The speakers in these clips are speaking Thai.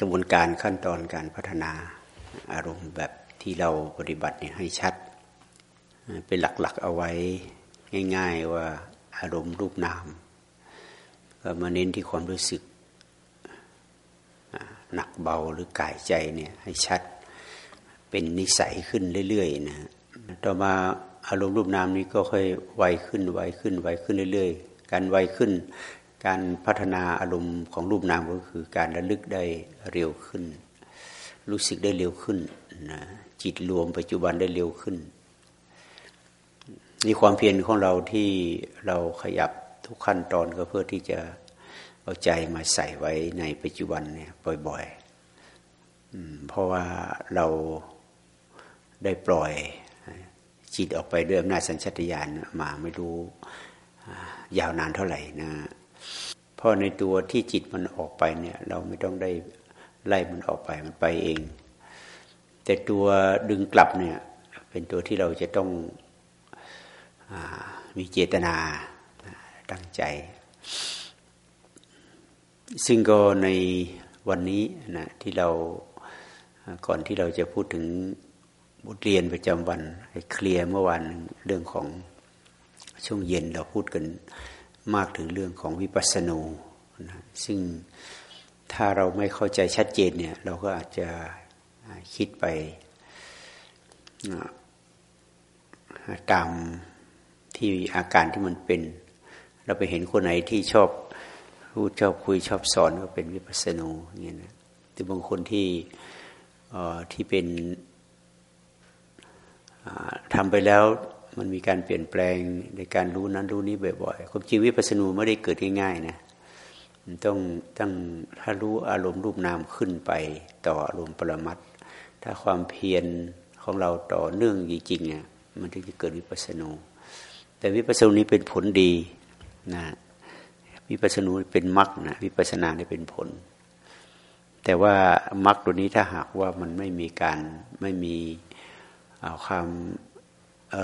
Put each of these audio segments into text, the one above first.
กระบวนการขั้นตอนการพัฒนาอารมณ์แบบที่เราปฏิบัติเนี่ยให้ชัด เป็นหลักๆเอาไว้ง่าย ๆว่าอารมณ์รูปนามก็มาเน้นที่ความรู้สึกหนักเบาหรือกายใจเนี่ยให้ชัดเป็นนิสัยขึ้นเรื่อยๆนะต่อมาอารมณ์รูปนามนี้ก็ค่อยไวขึ้นไวขึ้นไวขึ้นเรื่อย ๆ การไวขึ้น การพัฒนาอารมณ์ของรูปนามก็คือการระลึกได้เร็วขึ้น รู้สึกได้เร็วขึ้นนะจิตรวมปัจจุบันได้เร็วขึ้นนี่ความเพียรของเราที่เราขยับทุกขั้นตอนก็เพื่อที่จะเอาใจมาใส่ไว้ในปัจจุบันเนี่ยบ่อยๆเพราะว่าเราได้ปล่อยจิตออกไปด้วยอำนาจสัญชตาตญาณมาไม่รู้ยาวนานเท่าไหร่นะ ราะในตัวที่จิตมันออกไปเนี่ย เราไม่ต้องได้ไล่มันออกไปมันไปเอง แต่ตัวดึงกลับเนี่ย เป็นตัวที่เราจะต้องอมีเจตนาตั้งใจ ซึ่งก็ในวันนี้นะที่เราก่อนที่เราจะพูดถึงบทเรียนประจำวันเคลียร์เมื่อวานเรื่องของช่วงเย็นเราพูดกัน มากถึงเรื่องของวิปัสสนูนะซึ่งถ้าเราไม่เข้าใจชัดเจนเนี่ยเราก็อาจจะคิดไปตามที่อาการที่มันเป็น เราไปเห็นคนไหนที่ชอบพูดชอบคุยชอบสอนก็เป็นวิปัสสนูอย่างนี้นะแต่บางคนที่ที่เป็นทำไปแล้ว มันมีการเปลี่ยนแปลงในการรู้นั้นรู้นี้บ่อยๆความจริงวิปัสสนูไม่ได้เกิดง่ายๆนะต้องต้องถ้ารู้อารมณ์รูปนามขึ้นไปต่ออารมณ์ปรมัตถ้าความเพียรของเราต่อเนื่องจริงๆเนี่ยมันถึงจะเกิดวิปัสสนู แต่วิปัสสนูนี้เป็นผลดีนะวิปัสสนูเป็นมรรคนะวิปัสสนาเนี่เป็นผล แต่ว่ามรรคตัวนี้ถ้าหากว่ามันไม่มีการไม่มีความ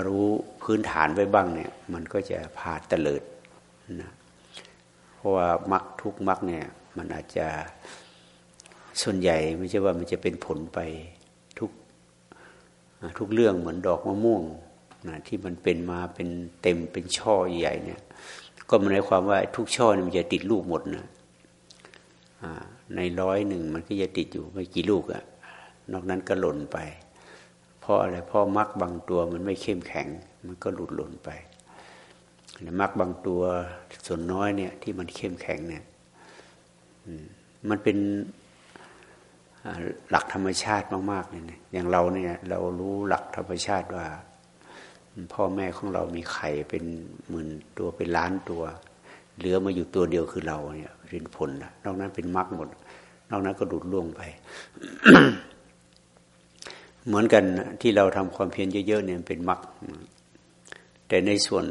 รู้พื้นฐานไว้บ้างเนี่ย มันก็จะพาเตลิดนะเพราะว่ามักทุกมักเนี่ยมันอาจจะส่วนใหญ่ไม่ใช่ว่ามันจะเป็นผลไปทุกทุกเรื่องเหมือนดอกมะม่วงนะที่มันเป็นมาเป็นเต็มเป็นช่อใหญ่เนี่ย ก็มันหมายความว่าทุกช่อนี่มันจะติดลูกหมดนะในร้อยหนึ่งมันก็จะติดอยู่ไม่กี่ลูกอะนอกนั้นก็หล่นไป เพราะอะไรเพราะมรรคบางตัวมันไม่เข้มแข็ง มันก็หลุดหล่นไปมรรคบางตัวส่วนน้อยเนี่ย ที่มันเข้มแข็งเนี่ยมันเป็นหลักธรรมชาติมากๆเลยนี่ยอย่างเราเนี่ย เรารู้หลักธรรมชาติว่า พ่อแม่ของเรามีไข่เป็นหมื่นตัวเป็นล้านตัว เหลือมาอยู่ตัวเดียวคือเราเนี่ยเป็นผลนะนอกนั้นเป็นมรรคหมด นอกนั้นก็ดูดล่วงไป เหมือนกันที่เราทำความเพียรเยอะๆเนี่ยเป็นมรรคแต่ในส่วน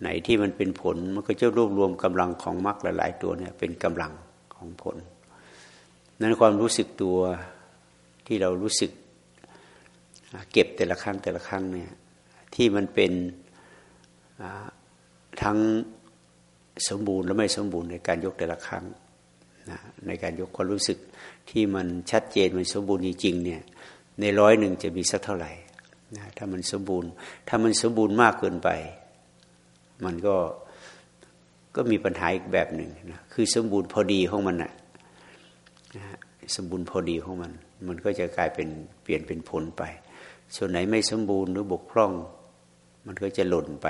ไหนที่มันเป็นผลมันก็จะรวบรวมกำลังของมรรคหลาย ๆ ตัวเนี่ยเป็นกำลังของผล นั้นความรู้สึกตัวที่เรารู้สึกเก็บแต่ละครั้งแต่ละครั้งเนี่ยที่มันเป็นทั้งสมบูรณ์และไม่สมบูรณ์ในการยกแต่ละครั้งนะในการยกความรู้สึกที่มันชัดเจนมันสมบูรณ์จริงๆเนี่ย ในร้อยหนึ่งจะมีสักเท่าไหร่นะถ้ามันสมบูรณ์ ถ้ามันสมบูรณ์มากเกินไป มันก็ก็มีปัญหาอีกแบบหนึ่งนะคือสมบูรณ์พอดีของมันนะนะสมบูรณ์พอดีของมัน มันก็จะกลายเป็นเปลี่ยนเป็นผลไป ส่วนไหนไม่สมบูรณ์หรือบกพร่อง มันก็จะหล่นไป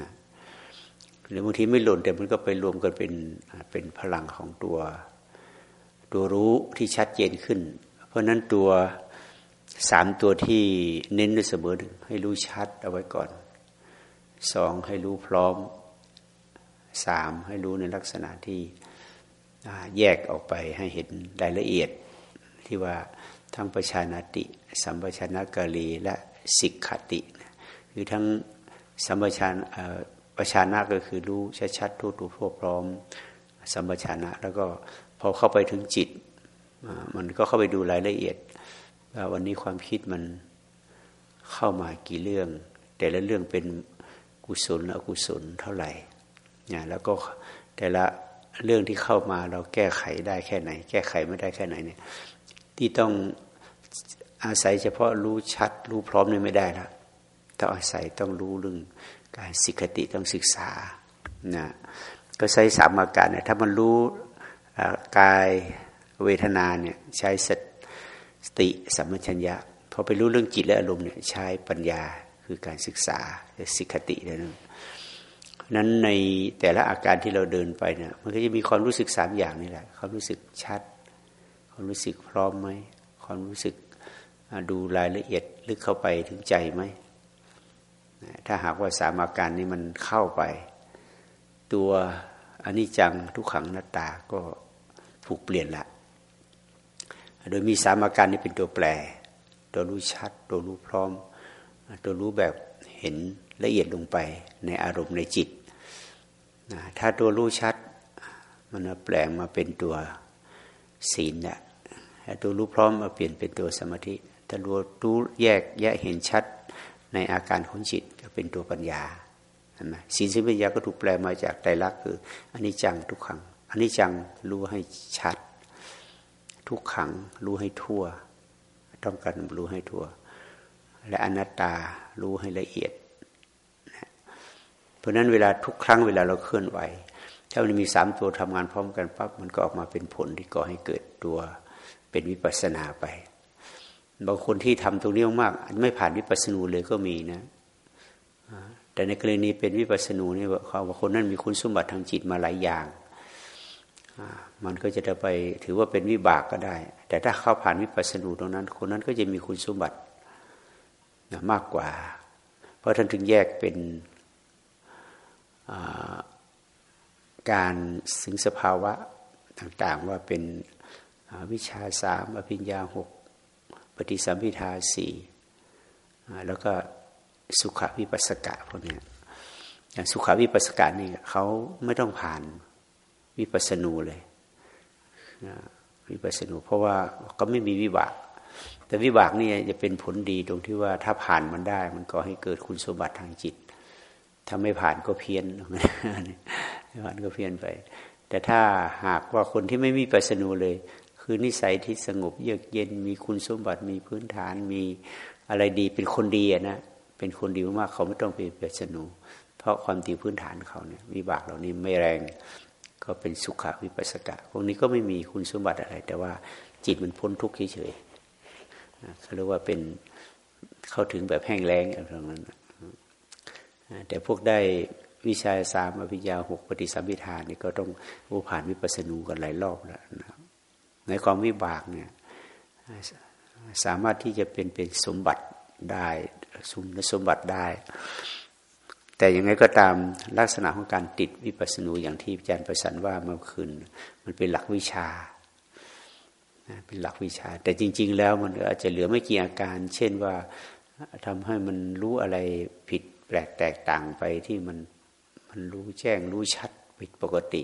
นะหรือบางทีไม่หล่นแต่มันก็ไปรวมกันเป็นเป็นพลังของตัว ตัวรู้ที่ชัดเจนขึ้น เพราะนั้นตัว สามตัวที่เน้นด้วยเสมอถึงให้รู้ชัดเอาไว้ก่อนสองให้รู้พร้อมสามให้รู้ในลักษณะที่แยกออกไปให้เห็นรายละเอียด ที่ว่าทั้งประชานาติ สัมปชานกาลีและสิกขติ คือทั้งสัมปชานประชานะก็คือรู้ชัดๆทั่วทั่วพร้อม สัมปชานะ แล้วก็พอเข้าไปถึงจิต มันก็เข้าไปดูรายละเอียด ว่าวันนี้ความคิดมันเข้ามากี่เรื่อง แต่ละเรื่องเป็นกุศลอกุศลเท่าไหร่เนี่ยแล้วก็แต่ละเรื่องที่เข้ามาเราแก้ไขได้แค่ไหน แก้ไขไม่ได้แค่ไหนเนี่ยที่ต้องอาศัยเฉพาะรู้ชัด รู้พร้อมนี่ไม่ได้ละต้องอาศัยต้องรู้เรื่องการสิกติต้องศึกษานะก็ใช้สามอาการเนี่ยถ้ามันรู้กายเวทนาเนี่ยใช้สติ สติสัมปชัญญะพอไปรู้เรื่องจิตและอารมณ์เนี่ยใช้ปัญญาคือการศึกษาสิกตินั่นนั้นในแต่ละอาการที่เราเดินไปเนี่ยมันก็จะมีความรู้สึกสามอย่างนี่แหละความรู้สึกชัด ความรู้สึกพร้อมไหมความรู้สึกดูรายละเอียดลึกเข้าไปถึงใจไหมถ้าหากว่าสามอาการนี้มันเข้าไป ตัวอันนี้จังทุกขังนัตตาก็ถูกเปลี่ยนละ โดยมีสามอาการนี้เป็นตัวแปร ตัวรู้ชัด ตัวรู้พร้อม ตัวรู้แบบเห็นละเอียดลงไปในอารมณ์ในจิตถ้าตัวรู้ชัด มันแปลงมาเป็นตัวศีลเนี่ยตัวรู้พร้อมมาเปลี่ยนเป็นตัวสมาธิถ้ารู้รู้แยกแยกเห็นชัดในอาการของจิตก็เป็นตัวปัญญาเห็นไหมศีลสิปัญญาก็ถูกแปลมาจากไตรลักษณ์คืออันนี้จังทุกขังอันนี้จังรู้ให้ชัด ทุกขังรู้ให้ทั่ว ต้องการรู้ให้ทั่ว และอนัตตารู้ให้ละเอียด เพราะนั้นเวลาทุกครั้งเวลาเราเคลื่อนไหว ถ้ามันมีสามตัวทำงานพร้อมกันปั๊บมันก็ออกมาเป็นผลที่ก่อให้เกิดตัวเป็นวิปัสสนาไป บางคนที่ทำตรงนี้มากไม่ผ่านวิปัสสนูเลยก็มีนะแต่ในกรณีเป็นวิปัสสนูนี่เขาว่าคนนั้นมีคุณสมบัติทางจิตมาหลายอย่าง มันก็จะได้ไปถือว่าเป็นวิบากก็ได้ แต่ถ้าเข้าผ่านวิปัสสนูตรงนั้น คนนั้นก็จะมีคุณสมบัติมากกว่า เพราะท่านถึงแยกเป็นการสึงสภาวะต่างๆ ว่าเป็นวิชาสามอภิญญาหกปฏิสัมพิทาสี่แล้วก็สุขวิปัสสกะพวกนี้อย่างสุขวิปัสสกะนี่เขาไม่ต้องผ่าน วิปัสสนูเลยวิปัสสนูเพราะว่าก็ไม่มีวิบาก แต่วิบากนี่จะเป็นผลดีตรงที่ว่าถ้าผ่านมันได้ มันก็ให้เกิดคุณสมบัติทางจิต ถ้าไม่ผ่านก็เพี้ยนไม่ผ่านก็เพี้ยนไป แต่ถ้าหากว่าคนที่ไม่มีปัสนูเลย คือนิสัยที่สงบเยือกเย็นมีคุณสมบัติมีพื้นฐานมีอะไรดีเป็นคนดีนะเป็นคนดีมากเขาไม่ต้องไปเปสนู เพราะความดีพื้นฐานเขาเนี่ยวิบากเหล่านี้ไม่แรง ก็เป็นสุขวิปัสสกะ พวกนี้ก็ไม่มีคุณสมบัติอะไร แต่ว่าจิตมันพ้นทุกข์เฉยๆเขาเรียกว่าเป็นเข้าถึงแบบแห้งแล้งอะไรนั้นแต่พวกได้วิชาสามอภิญญาหกปฏิสัมพิธานนี่ก็ต้องผู้ผ่านวิปัสสนูกันหลายรอบแล้วนะในความวิบากเนี่ยสามารถที่จะเป็นเป็นสมบัติได้สมสมบัติได้ แต่ยังไงก็ตามลักษณะของการติดวิปัสสนูอย่างที่อาจารย์ประสันว่าเมื่อคืนมันเป็นหลักวิชาเป็นหลักวิชา แต่จริง ๆ แล้วมันอาจจะเหลือไม่กี่อาการ เช่นว่าทำให้มันรู้อะไรผิดแปลกแตกต่างไปที่มันมันรู้แจ้งรู้ชัดผิดปกติ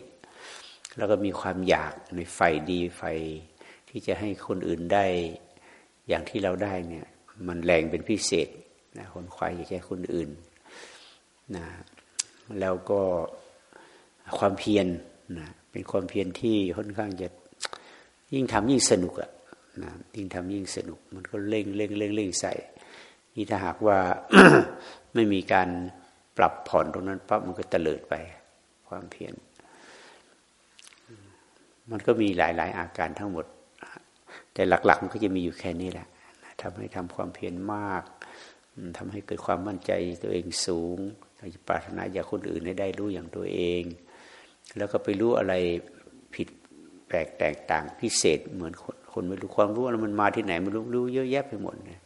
แล้วก็มีความอยากในไฟดีไฟที่จะให้คนอื่นได้อย่างที่เราได้เนี่ยมันแรงเป็นพิเศษนะคนควายอยากแค่คนอื่น นะแล้วก็ความเพียรนะเป็นความเพียรที่ค่อนข้างจะยิ่งทำยิ่งสนุกอะนะยิ่งทำยิ่งสนุก มันก็เร่งเร่งเร่งเร่งใส่นี่ถ้าหากว่าไม่มีการปรับผ่อนตรงนั้นปั๊บมันก็เตลิดไป ความเพียรมันก็มีหลาย ๆ อาการทั้งหมด แต่หลัก ๆ มันก็จะมีอยู่แค่นี้แหละทำให้ทำความเพียรมาก ทำให้เกิดความมั่นใจตัวเองสูงปรารถนาอยากคนอื่นให้ได้รู้อย่างตัวเอง แล้วก็ไปรู้อะไรผิดแปลกแตกต่างพิเศษเหมือนคนคนไม่รู้ความรู้อะไรมันมาที่ไหนไม่รู้รู้เยอะแยะไปหมดนะ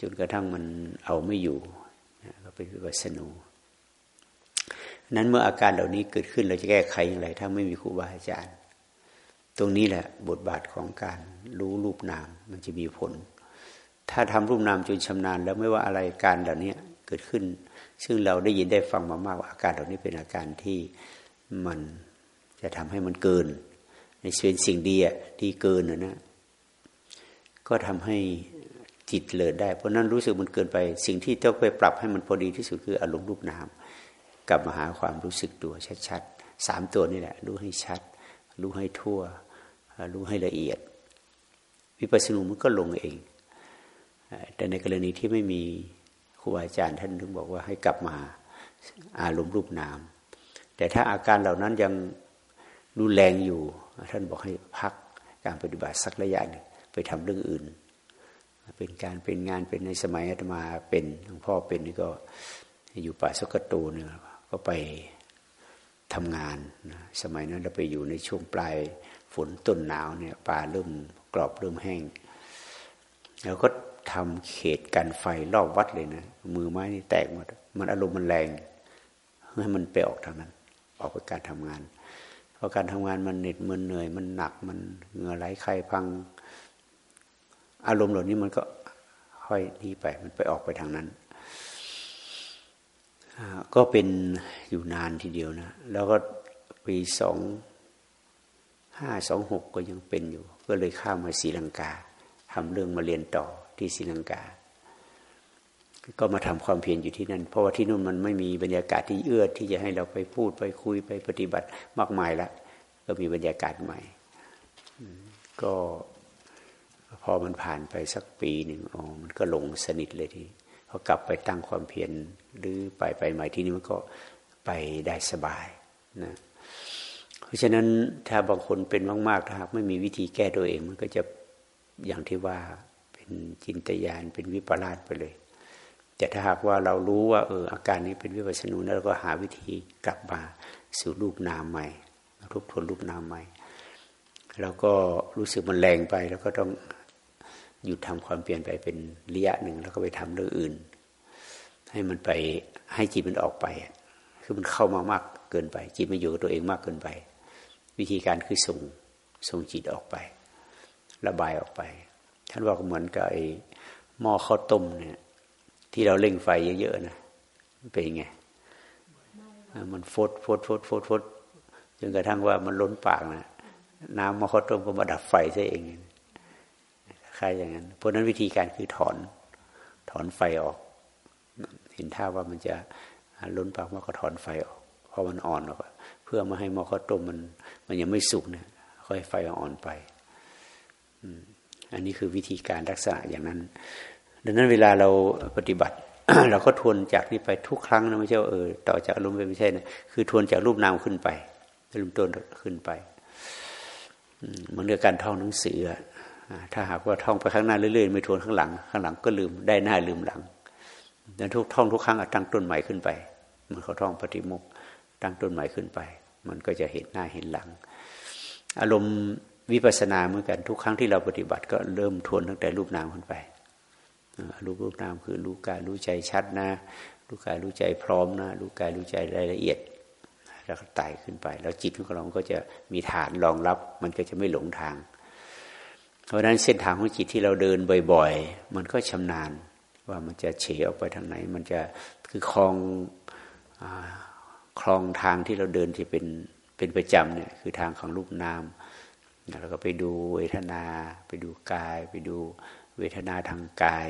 จนกระทั่งมันเอาไม่อยู่ก็เป็นวิปัสสนูนั้นเมื่ออาการเหล่านี้เกิดขึ้นเราจะแก้ไขอย่างไร ถ้าไม่มีครูบาอาจารย์ ตรงนี้แหละบทบาทของการรู้รูปนามมันจะมีผล ถ้าทำรูปนามจนชำนาญ แล้วไม่ว่าอะไรการเหล่านี้เกิดขึ้น ซึ่งเราได้ยินได้ฟังมามากว่าอาการเหล่านี้เป็นอาการที่มันจะทำให้มันเกิน ในเป็นสิ่งดีอะดีเกินนะนะก็ทำให้จิตเลิดได้ เพราะนั้นรู้สึกมันเกินไป สิ่งที่ต้องไปปรับให้มันพอดีที่สุดคืออารมณ์รูปนามกลับมาหาความรู้สึกตัวชัดๆสามตัวนี่แหละ รู้ให้ชัด รู้ให้ทั่ว รู้ให้ละเอียด วิปัสสนูมันก็ลงเอง แต่ในกรณีที่ไม่มีครูอาจารย์ท่านถึงบอกว่าให้กลับมาอารมณ์รูปนาม แต่ถ้าอาการเหล่านั้นยังรุนแรงอยู่ ท่านบอกให้พักการปฏิบัติสักระยะหนึ่งไปทำเรื่องอื่น เป็นการเป็นงานเป็นในสมัยอาตมาเป็นหลวงพ่อเป็นนี่ก็อยู่ป่าสกตูเนี่ยก็ไปทำงานนะสมัยนั้นเราไปอยู่ในช่วงปลายฝนต้นหนาวเนี่ยป่าเริ่มกรอบเริ่มแห้ง แล้วก็ ทำเขตกันไฟรอบวัดเลยนะ มือไม้นี่แตกหมด มันอารมณ์มันแรง ให้มันไปออกทางนั้น ออกไปการทำงาน เพราะการทำงานมันเหน็ดมันเหนื่อย มันหนักมันเหงื่อไหลไข้พัง อารมณ์เหล่านี้มันก็ค่อยดีไป มันไปออกไปทางนั้นก็เป็นอยู่นานทีเดียวนะ แล้วก็ปีสองห้าสองหกก็ยังเป็นอยู่ ก็เลยข้ามมาศรีลังกาทำเรื่องมาเรียนต่อ ที่ศรีลังกา ก็มาทำความเพียรอยู่ที่นั่น เพราะว่าที่นู่นมันไม่มีบรรยากาศที่เอื้อที่จะให้เราไปพูดไปคุยไปปฏิบัติมากมายล้วก็มีบรรยากาศใหม่ ก็พอมันผ่านไปสักปีหนึ่งอ๋อมันก็ลงสนิทเลยทีพอกลับไปตั้งความเพียรหรือไปไปใหม่ที่นี้มันก็ไปได้สบายนะเพราะฉะนั้นถ้าบางคนเป็นมากๆถ้าหากไม่มีวิธีแก้ตัวเอง มันก็จะอย่างที่ว่า เป็นจินตยานเป็นวิปลาสไปเลย แต่ถ้าหากว่าเรารู้ว่าเอออาการนี้เป็นวิปัสสนูแล้วก็หาวิธีกลับมาสู่รูปนามใหม่ทบทวนรูปนามใหม่ แล้วก็รู้สึกมันแรงไปแล้วก็ต้องหยุดทำความเปลี่ยนไปเป็นระยะหนึ่งแล้วก็ไปทำเรื่องอื่น ให้มันไปให้จิตมันออกไป คือมันเข้ามามากเกินไป จิตมันอยู่กับตัวเองมากเกินไป วิธีการคือส่งส่งจิตออกไป ระบายออกไป ท่านว่าเหมือนกับไอ้หม้อข้าวต้มเนี่ย ที่เราเร่งไฟเยอะๆนะเป็นไง มันฟดฟดฟดฟดฟดจนกระทั่งว่ามันล้นปากนะน้ำหม้อข้าวต้มก็มาดับไฟซะเองคล้ายอย่างนั้น เพราะนั้นวิธีการคือถอนถอนไฟออก เห็นท่าว่ามันจะล้นปากมันก็ถอนไฟออกเพราะมันอ่อนออกเพื่อมาให้หม้อข้าวต้มมัน มันยังไม่สุกเนี่ยค่อยไฟอ่อนไปอั อันนี้คือวิธีการรักษาอย่างนั้น ดังนั้นเวลาเราปฏิบัติ เราก็ทวนจากนี้ไปทุกครั้งนะไม่ใช่เออต่อจากอารมณ์ไปไม่ใช่นะคือทวนจากรูปนามขึ้นไปรูปต้นขึ้นไปมันเรื่องการท่องหนังสือถ้าหากว่าท่องไปข้างหน้าเรื่อยๆไม่ทวนข้างหลัง ข้างหลังก็ลืมได้หน้าลืมหลังดังนั้นทุกท่องทุกครั้งตั้งต้นใหม่ขึ้นไปมันเขาท่องปฏิโมกตั้งต้นใหม่ขึ้นไป มันก็จะเห็นหน้าเห็นหลัง อารมณ์ วิปัสสนาเหมือนกันทุกครั้งที่เราปฏิบัติก็เริ่มทวนตั้งแต่รูปนามขึ้นไปรูปรูปนามคือรู้กายรู้ใจชัดนะรู้กายรู้ใจพร้อมนะรู้กายรู้ใจรายละเอียด แล้วก็ไต่ขึ้นไป แล้วจิตของเราก็จะมีฐานรองรับ มันก็จะไม่หลงทาง เพราะฉะนั้นเส้นทางของจิตที่เราเดินบ่อยๆ มันก็ชำนาญว่ามันจะเฉยออกไปทางไหน มันจะคือคลองอคลองทางที่เราเดินที่เป็นเป็นประจำเนี่ยคือทางของรูปนาม แล้วก็ไปดูเวทนา ไปดูกาย ไปดูเวทนาทางกาย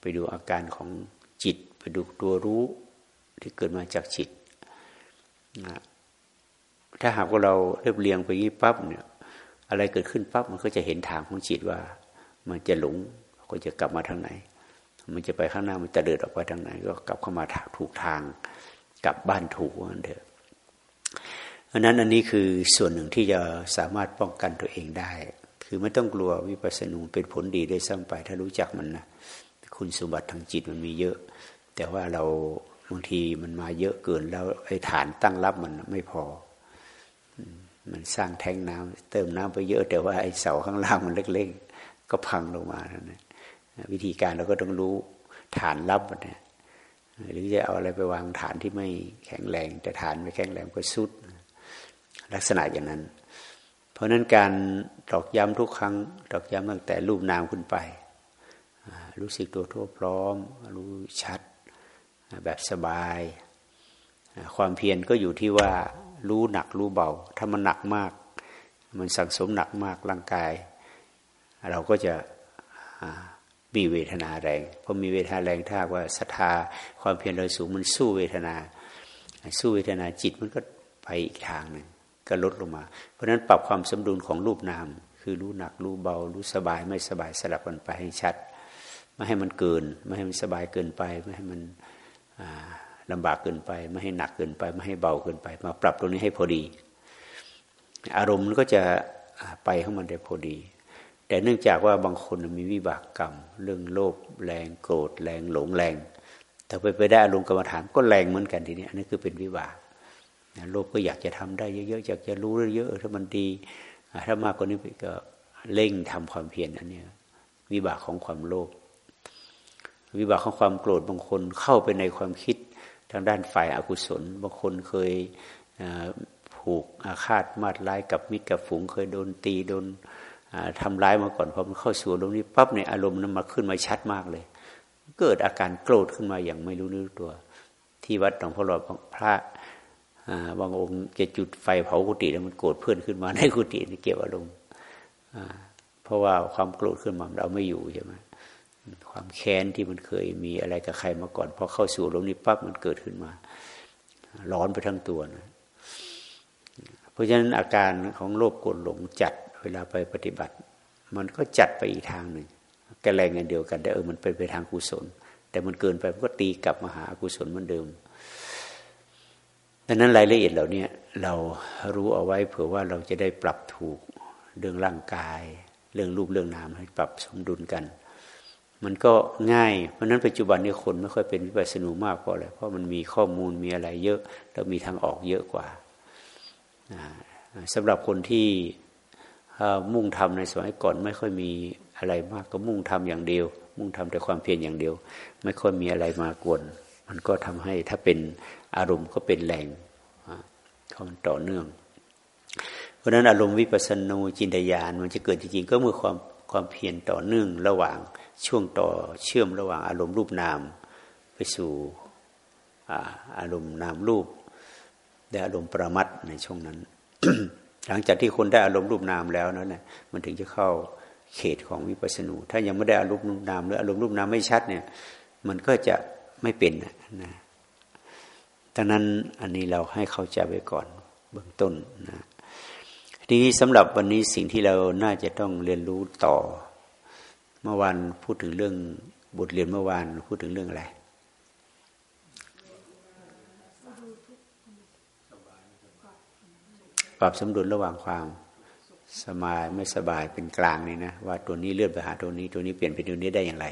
ไปดูอาการของจิต ไปดูตัวรู้ที่เกิดมาจากจิตถ้าหากว่าเราเรียบเรียงไปยี่ปั๊บเนี่ยอะไรเกิดขึ้นปั๊บมันก็จะเห็นทางของจิตว่า มันจะหลงก็จะกลับมาทางไหน มันจะไปข้างหน้ามันจะเดินออกไปทางไหน ก็กลับเข้ามาถูกทาง กลับบ้านถูกนั่นเถอะ เพราะนั้นอันนี้คือส่วนหนึ่งที่จะสามารถป้องกันตัวเองได้ คือไม่ต้องกลัววิปัสสนูเป็นผลดีได้ซ้ำไปถ้ารู้จักมันนะคุณสมบัติทางจิตมันมีเยอะ แต่ว่าเราบางทีมันมาเยอะเกินแล้วไอ้ฐานตั้งรับมันไม่พอ มันสร้างแทงน้ำเติมน้ำไปเยอะ แต่ว่าไอ้เสาข้างล่างมันเล็กๆ ก็พังลงมานะวิธีการเราก็ต้องรู้ฐานรับมันนะหรือจะเอาอะไรไปวางฐานที่ไม่แข็งแรง แต่ฐานไม่แข็งแรงก็สุด ลักษณะอย่างนั้น เพราะนั้นการตอกย้ำทุกครั้งตอกย้ำตั้งแต่รูปนามขึ้นไป รู้สึกตัวทั่วพร้อม รู้ชัดแบบสบาย ความเพียรก็อยู่ที่ว่ารู้หนักรู้เบา ถ้ามันหนักมาก มันสังสมหนักมากร่างกาย เราก็จะมีเวทนาแรงพอมีเวทนาแรงถ้าว่าศรัทธาความเพียรเราสูงมันสู้เวทนา สู้เวทนาจิตมันก็ไปอีกทางหนึ่ง ก็ลดลงมา เพราะฉะนั้นปรับความสมดุลของรูปนาม คือรู้หนักรู้เบา รู้สบายไม่สบายสลับกันไปให้ชัด ไม่ให้มันเกิน ไม่ให้มันสบายเกินไป ไม่ให้มันลำบากเกินไป ไม่ให้หนักเกินไป ไม่ให้เบาเกินไป มาปรับตรงนี้ให้พอดี อารมณ์ก็จะไปของมันได้พอดี แต่เนื่องจากว่าบางคนมีวิบากกรรม เรื่องโลภแรงโกรธแรงหลงแรงแต่ไปไปได้อารมณ์กรรมฐานก็แรงเหมือนกันทีนี้อันนี้คือเป็นวิบาก โลภก็อยากจะทำได้เยอะๆอยากจะรู้เยอะๆถ้ามันดีถ้ามากกว่านี้ก็เร่งทำความเพียรอันนี้วิบากของความโลภวิบากของความโกรธบางคนเข้าไปในความคิดทางด้านฝ่ายอากุศล บางคนเคยผูกอาฆาตมาดร้ายกับมิตรกับฝูง เคยโดนตีโดนทำร้ายมาก่อนพอมันเข้าสู่ตรงนี้ปั๊บในอารมณ์นั้นมาขึ้นมาชัดมากเลย เกิดอาการโกรธขึ้นมาอย่างไม่รู้นึกตัว ที่วัดหลวงพ่อหลอดพระ บางองค์จะจุดไฟเผากุฏิแล้วมันโกรธเพื่อนขึ้นมาในกุฏินี่เก็บอารมณ์เพราะว่าความโกรธขึ้นมาเราไม่อยู่ใช่ไหมความแค้นที่มันเคยมีอะไรกับใครมาก่อนพอเข้าสู่ลมนี้ปั๊บมันเกิดขึ้นมา ร้อนไปทั้งตัวนะเพราะฉะนั้นอาการของโลภโกรธหลงจัดเวลาไปปฏิบัติ มันก็จัดไปอีกทางหนึ่งกแรงเงินเดียวกันแต่เออมันเป็นไปทางกุศล แต่มันเกินไปมันก็ตีกลับมาหากุศลเหมือนเดิม ดังนั้นรายละเอียดเหล่านี้เรารู้เอาไว้เผื่อว่าเราจะได้ปรับถูกเรื่องร่างกาย เรื่องรูปเรื่องนามให้ปรับสมดุลกัน มันก็ง่าย เพราะนั้นปัจจุบันนี้คนไม่ค่อยเป็นวิปัสสนูมากเพราะอะไรเพราะมันมีข้อมูลมีอะไรเยอะแล้วมีทางออกเยอะกว่าสำหรับคนที่มุ่งทำในสมัยก่อนไม่ค่อยมีอะไรมากก็มุ่งทำอย่างเดียว มุ่งทำแต่ความเพียรอย่างเดียว ไม่ค่อยมีอะไรมากวน มันก็ทำให้ถ้าเป็น อารมณ์ก็เป็นแรงเขามันต่อเนื่อง เพราะนั้นอารมณ์วิปัสสนูจินตยานมันจะเกิดจริงๆก็เมื่อความความเพียรต่อเนื่องระหว่างช่วงต่อเชื่อมระหว่างอารมณ์รูปนามไปสู่อารมณ์นามรูปได้อารมณ์ประมัดในช่วงนั้น หลังจากที่คนได้อารมณ์รูปนามแล้วนั้นนะมันถึงจะเข้าเขตของวิปัสสนู ถ้ายังไม่ได้อารมณ์รูปนามหรืออารมณ์รูปนามไม่ชัดเนี่ย มันก็จะไม่เป็นนะ ดังนั้นอันนี้เราให้เข้าใจไว้ก่อนเบื้องต้นนะทีนี้สำหรับวันนี้สิ่งที่เราน่าจะต้องเรียนรู้ต่อ เมื่อวานพูดถึงเรื่องบทเรียนเมื่อวานพูดถึงเรื่องอะไรปรับสมดุลระหว่างความสบายไม่สบายเป็นกลางนี่นะว่าตัวนี้เลื่อนไปหาตัวนี้ตัวนี้เปลี่ยนเป็นตัวนี้ได้อย่างไร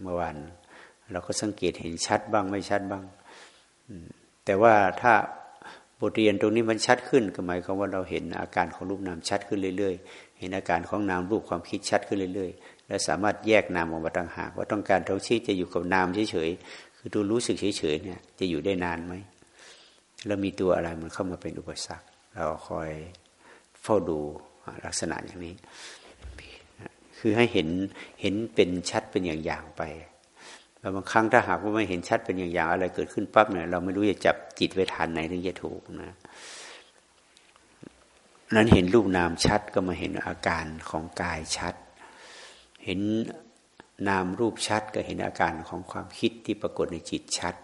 เมื่อวานเราก็สังเกตเห็นชัดบ้างไม่ชัดบ้าง แต่ว่าถ้าบทเรียนตรงนี้มันชัดขึ้นก็หมายความว่าเราเห็นอาการของรูปนามชัดขึ้นเรื่อย ๆ เห็นอาการของนามรูปความคิดชัดขึ้นเรื่อย ๆ และสามารถแยกนามออกมาต่างหากว่าต้องการเราชี้จะอยู่กับนามเฉยๆคือตัวรู้สึกเฉยๆเนี่ยจะอยู่ได้นานไหมแล้วมีตัวอะไรมันเข้ามาเป็นอุปสรรค เราคอยเฝ้าดูลักษณะอย่างนี้ คือให้เห็นเห็นเป็นชัดเป็นอย่างๆไป แล้วบางครั้งถ้าหากว่าไม่เห็นชัดเป็นอย่างๆอะไรเกิดขึ้นปั๊บเนี่ยเราไม่รู้จะจับจิตไว้ทันไหนถึงจะถูกนะนั้นเห็นรูปนามชัดก็มาเห็นอาการของกายชัด เห็นนามรูปชัดก็เห็นอาการของความคิดที่ปรากฏในจิตชัด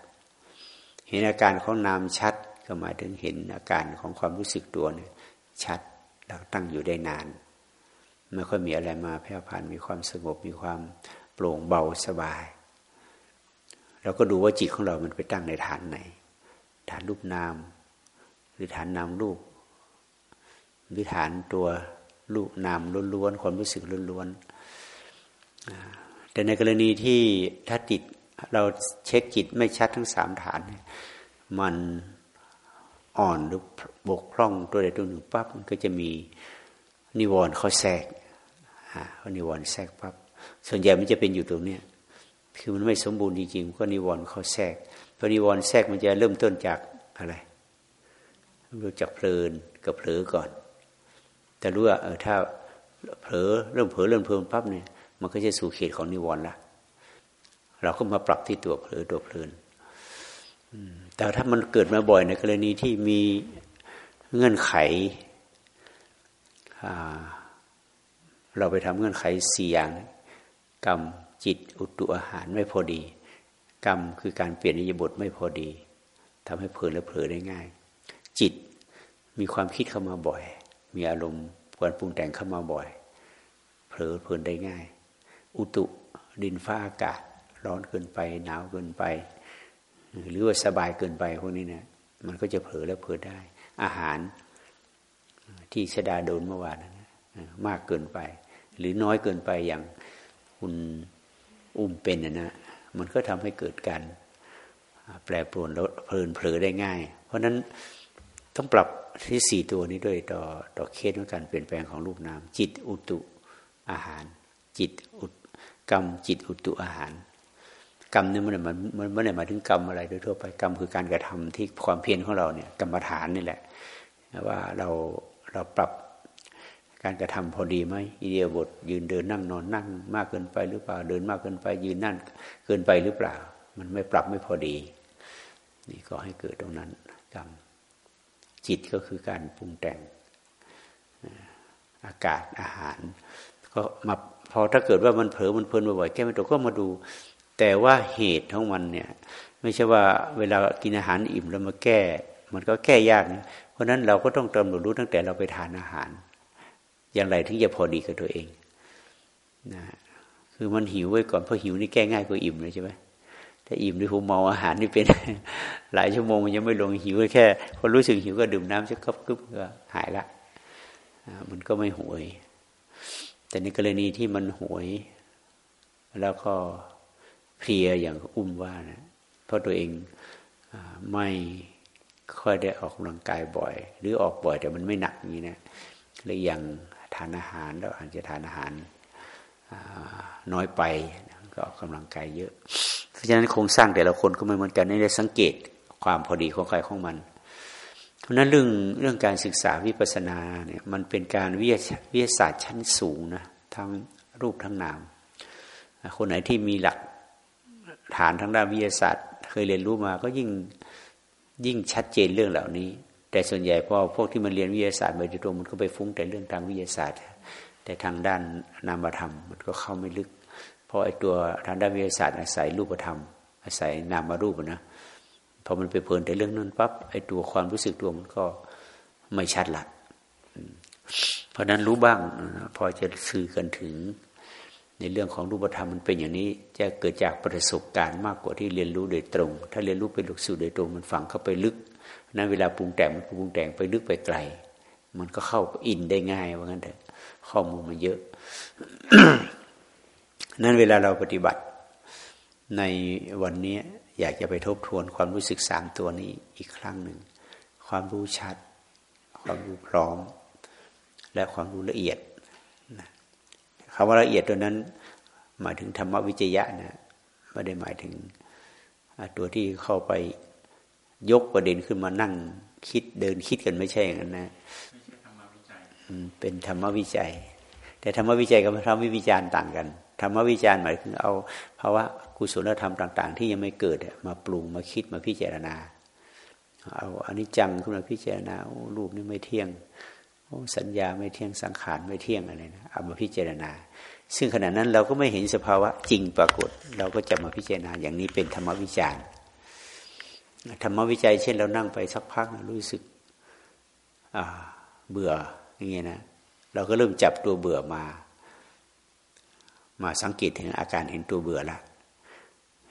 เห็นอาการของนามชัดก็หมายถึงเห็นอาการของความรู้สึกตัวเนี่ยชัดแล้วตั้งอยู่ได้นานไม่ค่อยมีอะไรมาแพร่ผ่านมีความสงบมีความโปร่งเบาสบาย เราก็ดูว่าจิตของเรามันไปตั้งในฐานไหน ฐานรูปนาม หรือฐานนามรูปหรือฐานตัวรูปนามล้วนๆความรู้สึกล้วนๆแต่ในกรณีที่ถ้าจิตเราเช็คจิตไม่ชัดทั้งสามฐาน มันอ่อนหรือบกพร่องตัวใดตัวหนึ่งปั๊บมันก็จะมีนิวรณ์เขาแทรกนิวรณ์แทรกปั๊บส่วนใหญ่มันจะเป็นอยู่ตรงเนี้ย คือมันไม่สมบูรณ์จริงๆก็นิวรณ์เข้าแทรกพอนิวรณ์แทรกมันจะเริ่มต้นจากอะไรรู้จักเพลินกับเผลอก่อน แต่รู้ว่าเออถ้าเผลอเริ่มเผลอเริ่มเพลินปั๊บเนี่ยมันก็จะสู่เขตของนิวรณ์ละเราก็มาปรับที่ตัวเผลอตัวเพลินแต่ถ้ามันเกิดมาบ่อยในกรณีที่มีเงื่อนไข เราไปทำเงื่อนไขสี่อย่างกรรม จิตอุตุอาหารไม่พอดี กรรมคือการเปลี่ยนนิยบทไม่พอดีทำให้เผลอและเผลอได้ง่าย จิตมีความคิดเข้ามาบ่อย มีอารมณ์การปรุงแต่งเข้ามาบ่อย เผลอเพลินได้ง่าย อุตุดินฟ้าอากาศ ร้อนเกินไป หนาวเกินไป หรือว่าสบายเกินไปพวกนี้เนี่ยมันก็จะเผลอแล้วเผลอได้ อาหารที่ชดาโดนเมื่อวานนะมากเกินไป หรือน้อยเกินไปอย่างคุณ อุ้มเป็นนะ มันก็ทำให้เกิดการแปรปรวนแล้วเพลินเผลอได้ง่าย เพราะฉะนั้นต้องปรับที่สี่ตัวนี้ด้วยต่อต่อเคสของการเปลี่ยนแปลงของรูปนาม จิตอุตุอาหาร จิตอุตกรรม จิตอุตุอาหาร กรรมเนี่ยมันมันมันไม่ได้หมายถึงกรรมอะไรโดยทั่วไปกรรมคือการกระทำที่ความเพียรของเราเนี่ยกรรมฐานนี่แหละว่าเราเราปรับ การกระทำพอดีไหมอิเดียบทยืนเดินนั่งนอนนั่ง มากเกินไปหรือเปล่า เดินมากเกินไปยืนนั่นเกินไปหรือเปล่า มันไม่ปรับไม่พอดี นี่ก็ให้เกิดตรงนั้นกรรมจิตก็คือการปรุงแต่งอากาศอาหาร ก็มาพอถ้าเกิดว่ามันเผลอมันเพลินบ่อยๆแก้ไม่ตกก็มาดู แต่ว่าเหตุของมันเนี่ย ไม่ใช่ว่าเวลากินอาหารอิ่มแล้วมาแก้ มันก็แก้ยากนะเพราะนั้นเราก็ต้องเติมรู้ตั้งแต่เราไปทานอาหาร อย่างไรถึงจะพอดีกับตัวเองนะคือมันหิวไว้ก่อนเพราะหิวนี่แก้ง่ายกว่าอิ่มเลยใช่ไหมถ้าอิ่มด้วยหูเมาอาหารนี่เป็น หลายชั่วโมงมันยังไม่ลงหิวแค่พอรู้สึกหิวก็ดื่มน้ำสักคับกึ๊บก็หายละมันก็ไม่หวย แต่ในกรณีที่มันหวย แล้วก็เพลียอย่างอุ้มว่านะเพราะตัวเองไม่ค่อยได้ออกกำลังกายบ่อย หรือออกบ่อยแต่มันไม่หนักอย่างนี้นะเลยยัง ทานอาหารแล้วอาจจะทานอาหารน้อยไปก็ออกกำลังกายเยอะ เพราะฉะนั้นโครงสร้างแต่ละคนก็ไม่เหมือนกันในได้สังเกตความพอดีของใครของมัน เพราะนั้นเรื่องเรื่องการศึกษาวิปัสสนาเนี่ยมันเป็นการวิทยาวิทยาศาสตร์ชั้นสูงนะทั้งรูปทั้งนาม คนไหนที่มีหลักฐานทางด้านวิทยาศาสตร์ เคยเรียนรู้มาก็ยิ่งยิ่งชัดเจนเรื่องเหล่านี้ แต่ส่วนใหญ่พอพวกที่มันเรียนวิทยาศาสตร์ไปโดยตรงมันก็ไปฟุ้งแต่เรื่องทางวิทยาศาสตร์ แต่ทางด้านนามธรรม มันก็เข้าไม่ลึก เพราะไอ้ตัวทางด้านวิทยาศาสตร์อาศัยรูปธรรม อาศัยนามรูปนะพอมันไปเพลินแต่เรื่องนั้นปั๊บไอ้ตัวความรู้สึกตัวมันก็ไม่ชัดละเพราะนั้นรู้บ้างพอจะสื่อกันถึงในเรื่องของรูปธรรมมันเป็นอย่างนี้จะเกิดจากประสบการณ์มากกว่าที่เรียนรู้โดยตรง ถ้าเรียนรู้เป็นหลักสูตรโดยตรงมันฝังเข้าไปลึก นั้นเวลาปรุงแต่งมันปรุงแต่งไปลึกไปไกล มันก็เข้าอินได้ง่ายว่างั้นเถอะข้อมูลมันเยอะ นั้นเวลาเราปฏิบัติ ในวันนี้อยากจะไปทบทวนความรู้สึกสามตัวนี้อีกครั้งหนึ่ง ความรู้ชัด ความรู้พร้อม และความรู้ละเอียดนะคำว่าละเอียดตัวนั้น หมายถึงธรรมวิจยะนะไม่ได้หมายถึงตัวที่เข้าไป ยกประเด็นขึ้นมานั่งคิดเดินคิดกันไม่ใช่อย่างนั้นนะเป็นธรรมวิจัย แต่ธรรมวิจัยกับธรรมวิจารณ์ต่างกันธรรมวิจารณ์หมายถึงเอาภาวะกุศลธรรมต่าง ๆ ที่ยังไม่เกิดมาปรุงมาคิดมาพิจารณา เอาอันนี้จังขึ้นมาพิจารณาโอ้รูปนี่ไม่เที่ยงโอ้สัญญาไม่เที่ยงสังขารไม่เที่ยงอะไรนะเอามาพิจารณา ซึ่งขณะนั้นเราก็ไม่เห็นสภาวะจริงปรากฏ เราก็จะมาพิจารณาอย่างนี้เป็นธรรมวิจารณ์ ธรรมวิจัยเช่นเรานั่งไปสักพักรู้สึกเบื่ออย่างเงี้ยนะเราก็เริ่มจับตัวเบื่อมา มาสังเกตถึงอาการเห็นตัวเบื่อละ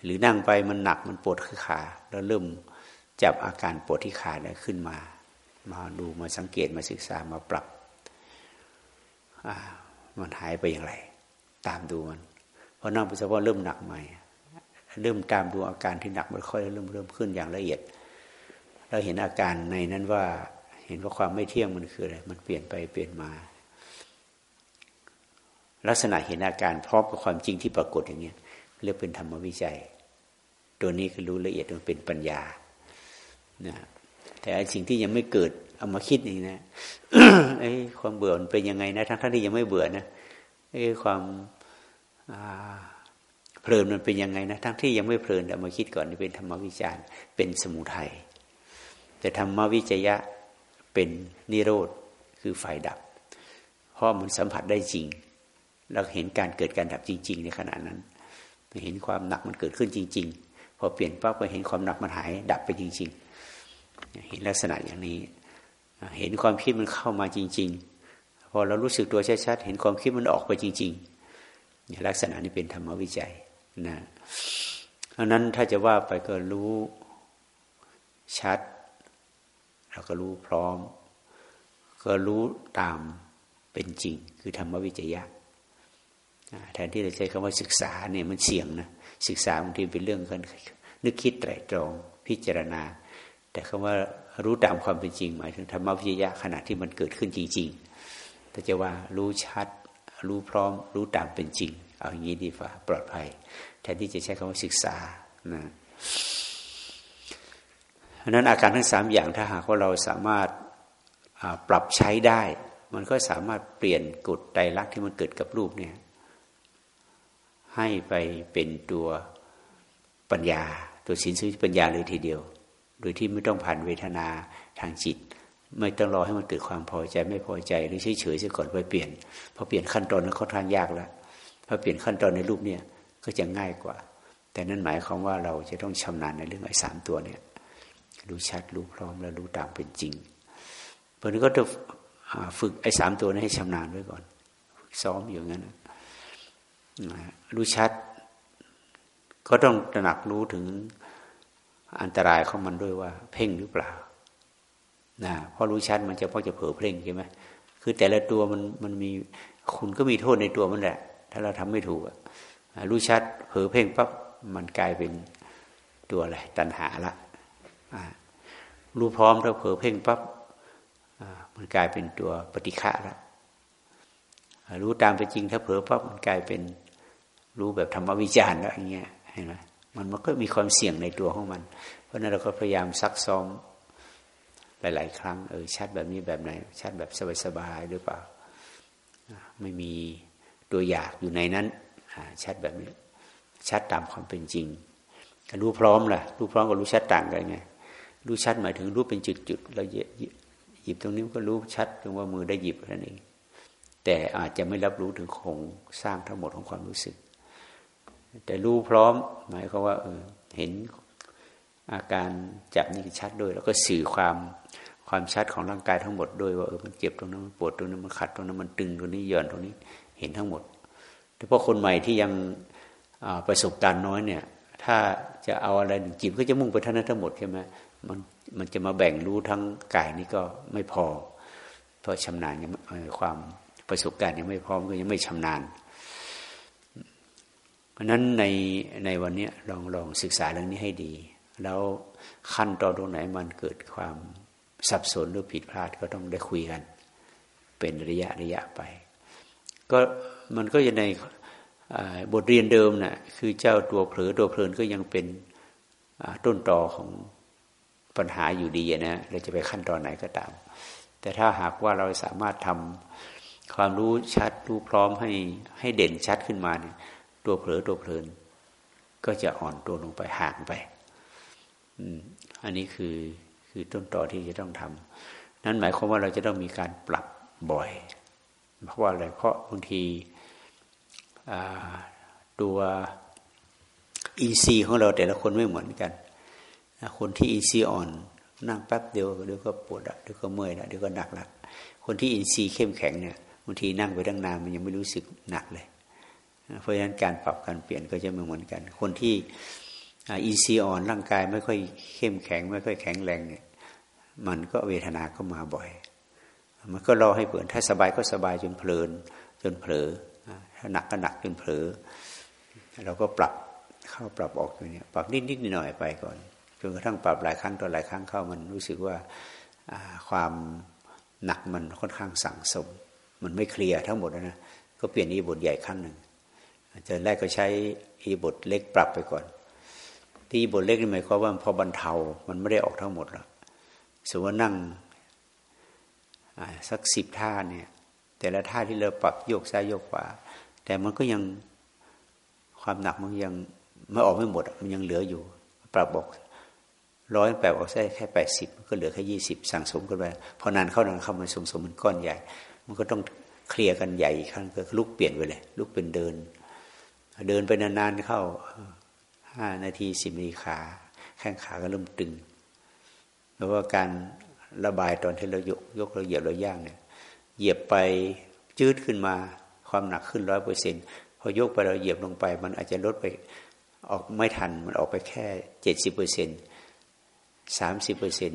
หรือนั่งไปมันหนักมันปวดที่ขาแล้วเริ่มจับอาการปวดที่ขาได้ขึ้นมา มาดูมาสังเกตมาศึกษามาปรับมันหายไปอย่างไร ตามดูมันพอนั่งไปสักพักเริ่มหนักใหม่ เริ่มตามดูอาการที่หนักมันค่อยเริ่มเริ่มขึ้นอย่างละเอียด เราเห็นอาการในนั้นว่าเห็นว่าความไม่เที่ยงมันคืออะไร มันเปลี่ยนไปเปลี่ยนมา ลักษณะเห็นอาการพร้อมกับความจริงที่ปรากฏอย่างนี้เรียกเป็นธรรมวิจัย ตัวนี้คือรู้ละเอียดมันเป็นปัญญานะแต่สิ่งที่ยังไม่เกิดเอามาคิดนี่นะไอ้ความเบื่อมันเป็นยังไงนะ ทั้งท่านที่ยังไม่เบื่อนะไอ้ความ เพลินมันเป็นยังไงนะทั้งที่ยังไม่เพลินเอามาคิดก่อนนี่เป็นธรรมวิจารเป็นสมุทัยแต่ธรรมวิจยะเป็นนิโรธคือไฟดับ เพราะมันสัมผัสได้จริง เราเห็นการเกิดการดับจริง ๆ ในขณะนั้น เห็นความหนักมันเกิดขึ้นจริง ๆ พอเปลี่ยนปั๊บก็เห็นความหนักมันหายดับไปจริง ๆ เห็นลักษณะอย่างนี้ เห็นความคิดมันเข้ามาจริง ๆ พอเรารู้สึกตัวชัดๆเห็นความคิดมันออกไปจริงๆลักษณะนี้เป็นธรรมวิจัย นะเพราะนั้นถ้าจะว่าไปก็รู้ชัดเราก็รู้พร้อม ก็รู้ตามเป็นจริง คือธรรมวิจยะแทนที่จะใช้คำว่าศึกษาเนี่ยมันเสี่ยงนะศึกษาบางทีเป็นเรื่องกันนึกคิดไตรตรองพิจารณา แต่คำว่ารู้ตามความเป็นจริง หมายถึงธรรมวิจยะขณะที่มันเกิดขึ้นจริง ๆ แต่จะว่ารู้ชัด รู้พร้อม รู้ตามเป็นจริง เอาอย่างนี้ดีฝ่าปลอดภัย แทนที่จะใช้คำว่าศึกษานะราะนั้นอาการทั้งสามอย่างถ้าหากว่าเราสามารถปรับใช้ได้ มันก็สามารถเปลี่ยนกฎไตรลักษณ์ที่มันเกิดกับรูปเนี่ยให้ไปเป็นตัวปัญญา ตัวสินสุปัญญาเลยทีเดียว โดยที่ไม่ต้องผ่านเวทนาทางจิต ไม่ต้องรอให้มันเกิดความพอใจไม่พอใจหรือเฉยเฉยซะก่อนไปเปลี่ยนพอเปลี่ยนขั้นตอนนั้นค่อนข้างยากแล้ว พอเปลี่ยนขั้นตอนในรูปเนี่ยก็จะง่ายกว่า แต่นั่นหมายความว่าเราจะต้องชำนาญในเรื่องไอ้สามตัวเนี่ย รู้ชัดรู้พร้อมแล้วรู้ตามเป็นจริงเพราะนั้นก็จะฝึกไอ้สามตัวนี้ให้ชำนาญไว้ก่อน ซ้อมอยู่งั้นรู้ชัด ก็ต้องตระหนักรู้ถึงอันตรายของมันด้วยว่า เพ่งหรือเปล่านะเพราะรู้ชัดมันจะพอจะเผลอเพ่งใช่ไหมคือแต่ละตัวมันมันมีคุณก็มีโทษในตัวมันแหละ ถ้าเราทำไม่ถูกรู้ชัดเผลอเพ่งปั๊บมันกลายเป็นตัวอะไรตัณหาละรู้พร้อมถ้าเผลอเพ่งปั๊บมันกลายเป็นตัวปฏิฆะล้วรู้ตามเป็นจริงถ้าเผลอปั๊บมันกลายเป็นรู้แบบธรรมวิจารณ์แล้วอย่างเงี้ยเห็นไหมมันมันก็มีความเสี่ยงในตัวของมัน เพราะนั้นเราก็พยายามซักซ้อมหลาย ๆ ครั้งเออชัดแบบนี้แบบไหนชัดแบบสบายๆหรือเปล่า ไม่มี ตัวอยากอยู่ในนั้นชัดแบบนี้ ชัดตามความเป็นจริงรู้พร้อมล่ะรู้พร้อมกับรู้ชัดต่างกันไงรู้ชัดหมายถึงรู้เป็นจุดๆเราหยิบตรงนี้ก็รู้ชัดถึงว่ามือได้หยิบนั่นเองแต่อาจจะไม่รับรู้ถึงโครงสร้างทั้งหมดของความรู้สึก แต่รู้พร้อมหมายความว่าเออเห็นอาการจับนี่ชัดด้วย แล้วก็สื่อความความชัดของร่างกายทั้งหมดด้วยว่าเออมันเจ็บตรงนั้นมันปวดตรงนั้นมันขัดตรงนั้นมันตึงตรงนี้หย่อนตรงนี้ เห็นทั้งหมดแต่พอคนใหม่ที่ยังประสบการณ์น้อยเนี่ย ถ้าจะเอาอะไรจิตก็จะมุ่งไปท่านั้นทั้งหมดใช่ไหมมันมันจะมาแบ่งรู้ทั้งกายนี้ก็ไม่พอ เพราะชำนาญยังความประสบการณ์ยังไม่พร้อมก็ยังไม่ชำนาญ เพราะนั้นในในวันนี้ลองลองศึกษาเรื่องนี้ให้ดี แล้วขั้นตอนตรงไหนมันเกิดความสับสนหรือผิดพลาดก็ต้องได้คุยกัน เป็นระยะระยะไป ก็มันก็จะในบทเรียนเดิมนะ่ะคือเจ้าตัวเผลอตัวเพลินก็ยังเป็นต้นตอของปัญหาอยู่ดีนะเราจะไปขั้นตอนไหนก็ตาม แต่ถ้าหากว่าเราสามารถทำความรู้ชัดรู้พร้อมให้ให้เด่นชัดขึ้นมาเนี่ยตัวเผลอตัวเพลิน ก็จะอ่อนตัวลงไปห่างไปอันนี้คือคือต้นต่อที่จะต้องทำนั้นหมายความว่าเราจะต้องมีการปรับบ่อย เพราะว่าอะไรเพราะบางทีตัวอีซีของเราแต่ละคนไม่เหมือนกัน คนที่อินซีอ่อน นั่งแป๊บเดียวเดี๋ยวก็ปวดละเดี๋ยวก็เมื่อยละเดี๋ยวก็หนักละคนที่อินทรีย์เข้มแข็งเนี่ยบางทีนั่งไปตั้งนานมันยังไม่รู้สึกหนักเลย เพราะฉะนั้นการปรับการเปลี่ยนก็จะไม่เหมือนกัน คนที่อินทรีย์อ่อนร่างกายไม่ค่อยเข้มแข็ง ไม่ค่อยแข็งแรงเนี่ยมันก็เวทนาก็มาบ่อย มันก็รอให้เปิดถ้าสบายก็สบายจนเพลิน จนเผลอถ้าหนักก็หนักจนเผลอเราก็ปรับเข้าปรับออกอยู่เนี่ยปรับนิดนิดหน่อยไปก่อนจนกระทั่งปรับหลายครั้งต่อหลายครั้งเข้ามันรู้สึกว่าความหนักมันค่อนข้างสั่งสม มันไม่เคลียร์ทั้งหมดนะก็เปลี่ยนอีบทใหญ่ครั้งหนึ่งจะแรกก็ใช้อีบทเล็กปรับไปก่อน ที่บทเล็กนี่หมายความว่าพอบรรเทามันไม่ได้ออกทั้งหมดหรอกสมมติว่านั่ง สักสิบท่าเนี่ย แต่ละท่าที่เราปรับโยกซ้ายโยกขวาแต่มันก็ยังความหนักมันยังไม่ออกไม่หมด มันยังเหลืออยู่ ปรับบอกร้อยแปดออกได้แค่แปดสิบก็เหลือแค่ยี่สิบสั่งสมกันไปพอนานเข้านานเข้ามันสมสมมันก้อนใหญ่ มันก็ต้องเคลียร์กันใหญ่ครั้งก็ลุกเปลี่ยนไปเลย ลุกเป็นเดิน เดินไปนานๆเข้าห้านาทีสิบนาทีขา แข้งขาก็เริ่มตึงหรือว่าการ ระบายตอนที่เรายกยกเราเหยียบเราย่างเนี่ยเหยียบไปจืดขึ้นมาความหนักขึ้นร้อยเปอร์เซ็นพอยกไปเราเหยียบลงไป มันอาจจะลดไปออกไม่ทันมันออกไปแค่เจ็ดสิบเปอร์เซ็นสามสิบเปอร์เซ็น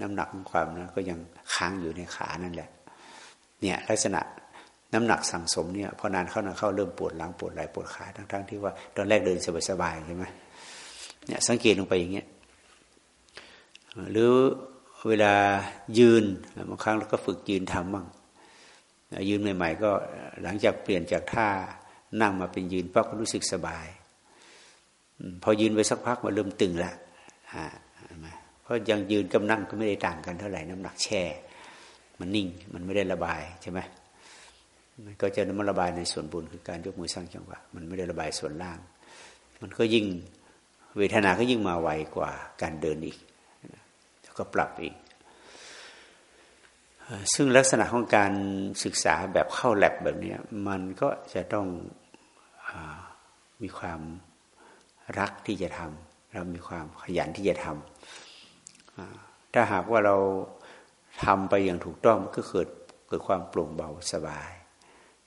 น้ำหนักของความนะก็ยังค้างอยู่ในขานั่นแหละ เนี่ยลักษณะน้ำหนักสั่งสมเนี่ยพอนานเข้านานเข้าเริ่มปวดหลังปวดไหล่ปวดขาทั้งๆที่ว่าตอนแรกเดินสบายๆใช่ไหมเนี่ยสังเกตลงไปอย่างเงี้ยหรือ เวลายืนบางครั้งเราก็ฝึกยืนทำบ้างยืนใหม่ ๆ ก็หลังจากเปลี่ยนจากท่านั่งมาเป็นยืนปั๊บก็รู้สึกสบาย พอยืนไปสักพักมันเริ่มตึงละเพราะยังยืนกับนั่งก็ไม่ได้ต่างกันเท่าไหร่น้ำหนักแช่ มันนิ่งมันไม่ได้ระบายใช่ไหมมันก็จะมันระบายในส่วนบนคือการยกมือสร้างจังหวะมันไม่ได้ระบายส่วนล่าง มันก็ยิ่งเวทนาก็ยิ่งมาไวกว่าการเดินอีก ก็ปรับอีก ซึ่งลักษณะของการศึกษาแบบเข้าแลบแบบนี้มันก็จะต้องอมีความรักที่จะทำเรามีความขยันที่จะทำถ้าหากว่าเราทำไปอย่างถูกต้องก็เกิดเกิดความโปร่งเบาสบาย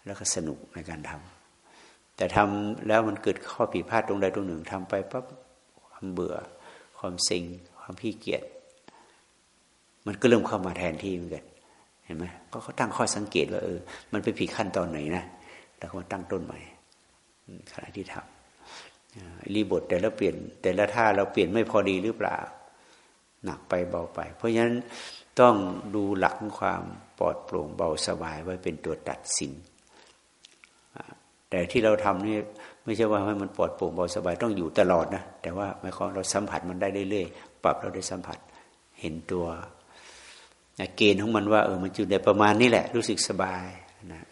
แล้วก็สนุกในการทำแต่ทำแล้วมันเกิดข้อผิดพลาดตรงใดตรงหนึ่งทำไปปั๊บความเบื่อความเซ็งความขี้เกียจ มันก็เริ่มเข้ามาแทนที่เหมือนกันเห็นไหมก็เขาตั้งข้อสังเกตว่าเออ มันไปผิดขั้นตอนไหนนะแล้วก็มาตั้งต้นใหม่ขณะที่ทำรีบทแต่ละเปลี่ยน แต่ละท่าเราเปลี่ยนไม่พอดีหรือเปล่า หนักไปเบาไป เพราะฉะนั้นต้องดูหลักความปลอดโปร่งเบาสบายไว้เป็นตัวตัดสินแต่ที่เราทำนี่ไม่ใช่ว่าให้มันปลอดโปร่งเบาสบายต้องอยู่ตลอดนะแต่ว่าหมายความเราสัมผัสมันได้เรื่อยๆปรับเราได้สัมผัส เห็นตัว เกณฑ์ของมันว่าเออมันอยู่ในประมาณนี้แหละ รู้สึกสบายนะ